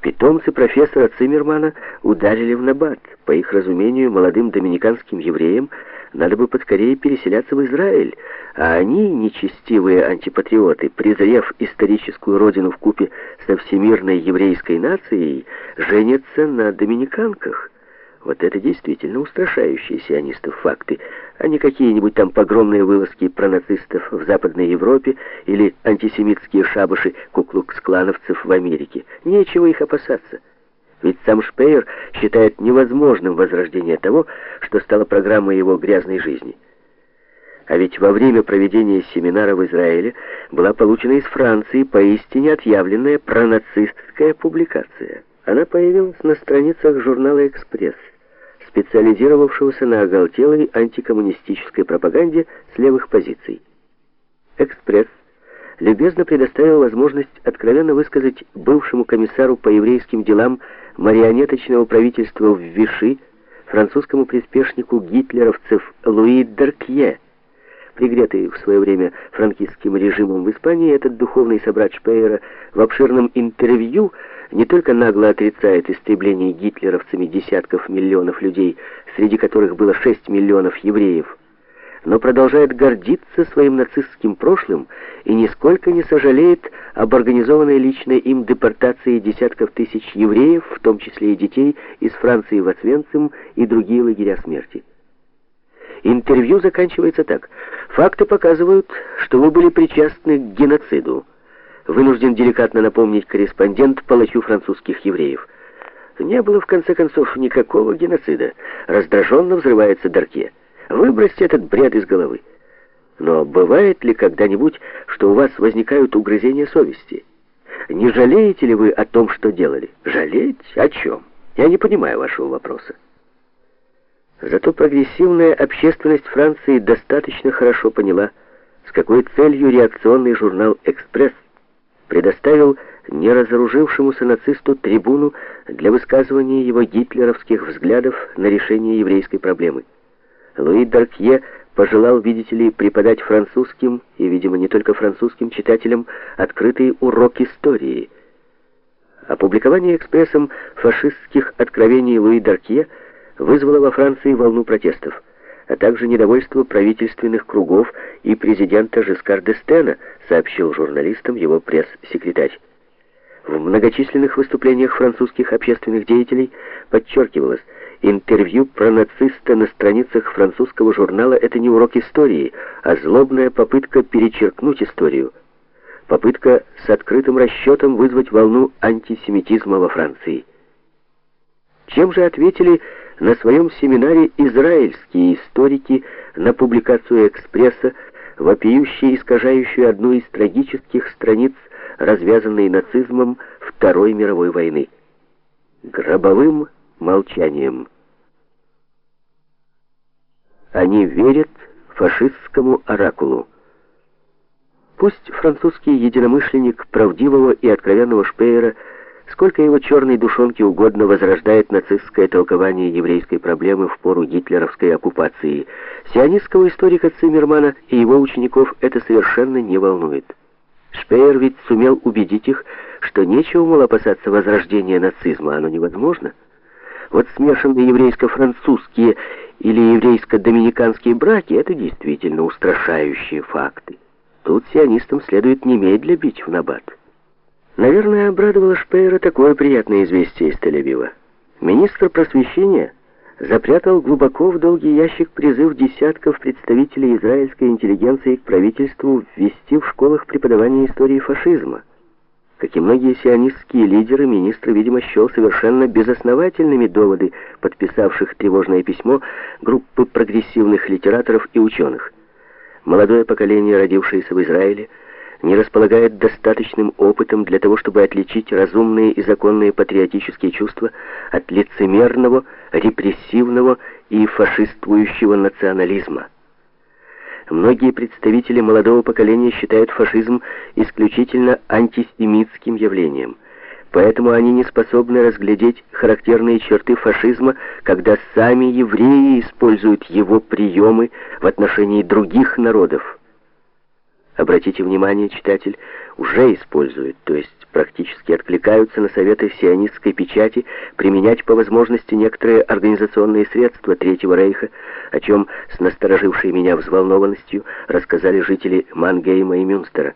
Питомцы профессора Циммермана ударили в набат. По их разумению, молодым доминиканским евреям надо бы поскорее переселяться в Израиль, а они, нечестивые антипатриоты, презрев историческую родину в купе со всемирной еврейской нацией, женятся на доминиканках. Вот это действительно устрашающие сионистов факты, а не какие-нибудь там погромные вылазки про нацистов в Западной Европе или антисемитские шабаши куклукс-клановцев в Америке. Нечего их опасаться. Ведь сам Шпеер считает невозможным возрождение того, что стало программой его грязной жизни. А ведь во время проведения семинара в Израиле была получена из Франции поистине отъявленная пронацистская публикация. Она появилась на страницах журнала «Экспресс», специализировавшегося на оголтелой антикоммунистической пропаганде с левых позиций. «Экспресс» любезно предоставил возможность откровенно высказать бывшему комиссару по еврейским делам марионеточного правительства в Виши, французскому приспешнику гитлеровцев Луи Деркье, пригретый в свое время франкистским режимом в Испании, этот духовный собрат Шпеера в обширном интервью не только нагло отрицает истребление гитлеровцами десятков миллионов людей, среди которых было 6 миллионов евреев, но продолжает гордиться своим нацистским прошлым и нисколько не сожалеет об организованной личной им депортации десятков тысяч евреев, в том числе и детей, из Франции в Освенцим и другие лагеря смерти. Интервью заканчивается так. Факты показывают, что вы были причастны к геноциду. Вынужден деликатно напомнить корреспондент палачу французских евреев. Не было, в конце концов, никакого геноцида. Раздраженно взрывается Дарке. Выбросьте этот бред из головы. Но бывает ли когда-нибудь, что у вас возникают угрызения совести? Не жалеете ли вы о том, что делали? Жалеть? О чем? Я не понимаю вашего вопроса. Зато прогрессивная общественность Франции достаточно хорошо поняла, с какой целью реакционный журнал «Экспресс» предоставил неразоружившемуся нацисту трибуну для высказывания его гитлеровских взглядов на решение еврейской проблемы. Луи Даркье пожелал, видите ли, преподать французским, и, видимо, не только французским читателям, открытый урок истории. Опубликование экспрессом фашистских откровений Луи Даркье вызвало во Франции волну протестов, а также недовольство правительственных кругов и президента Жескар Дестена, сообщил журналистам его пресс-секретарь. В многочисленных выступлениях французских общественных деятелей подчеркивалось, Интервью про нациста на страницах французского журнала — это не урок истории, а злобная попытка перечеркнуть историю. Попытка с открытым расчетом вызвать волну антисемитизма во Франции. Чем же ответили на своем семинаре израильские историки на публикацию «Экспресса», вопиющие искажающую одну из трагических страниц, развязанной нацизмом Второй мировой войны? Гробовым молчанием. Они верят фашистскому оракулу. Пусть французский единомышленник правдивого и откровенного Шпеера, сколько его черной душонки угодно возрождает нацистское толкование еврейской проблемы в пору гитлеровской оккупации, сионистского историка Циммермана и его учеников это совершенно не волнует. Шпеер ведь сумел убедить их, что нечего, мол, опасаться возрождения нацизма, оно невозможно. Вот смешанные еврейско-французские или еврейско-доминиканские браки — это действительно устрашающие факты. Тут сионистам следует немедля бить в набат. Наверное, обрадовало Шпеера такое приятное известие из Тель-Авива. Министр просвещения запрятал глубоко в долгий ящик призыв десятков представителей израильской интеллигенции к правительству ввести в школах преподавание истории фашизма. Как и многие сионистские лидеры, министр, видимо, счел совершенно безосновательными доводы, подписавших тревожное письмо группы прогрессивных литераторов и ученых. Молодое поколение, родившееся в Израиле, не располагает достаточным опытом для того, чтобы отличить разумные и законные патриотические чувства от лицемерного, репрессивного и фашиствующего национализма. Многие представители молодого поколения считают фашизм исключительно антисемитским явлением. Поэтому они не способны разглядеть характерные черты фашизма, когда сами евреи используют его приемы в отношении других народов. Обратите внимание, читатель, уже используют, то есть практически откликаются на советы сионистской печати применять по возможности некоторые организационные средства Третьего Рейха, о чем с насторожившей меня взволнованностью рассказали жители Мангейма и Мюнстера.